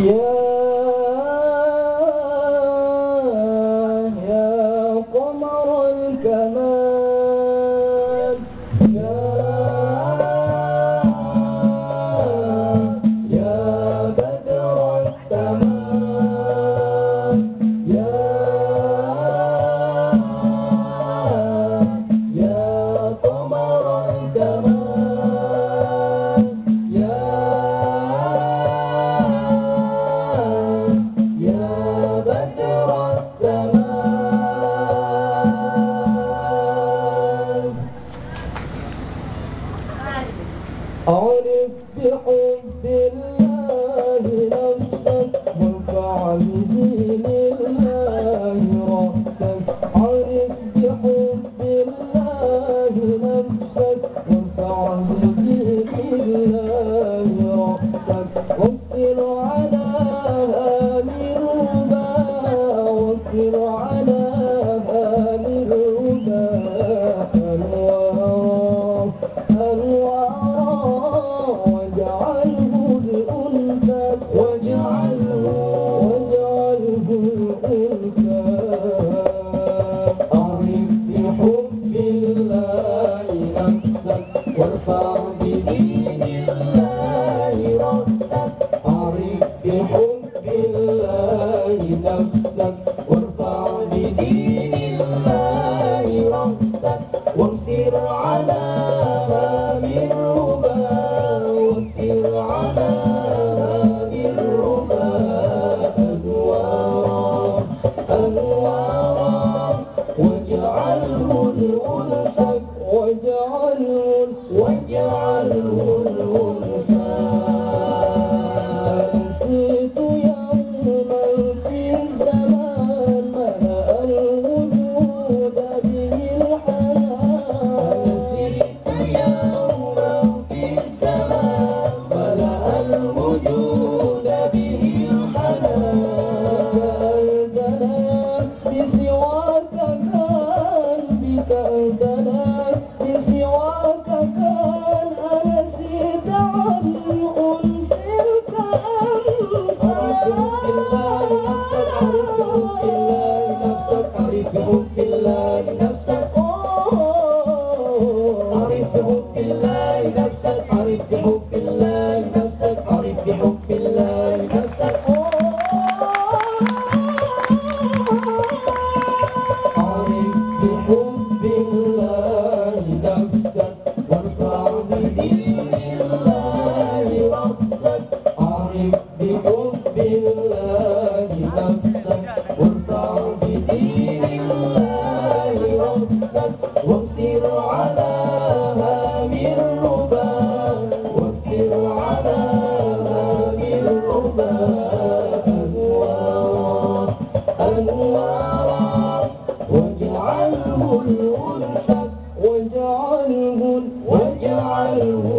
يا رأسك اغفر بالله نفسك وارفع بدين الله رأسك وامسر على باب الربا وامسر على باب الربا أنوارا أنوارا واجعله الغلا واجعله الأنشد واجعله واجعله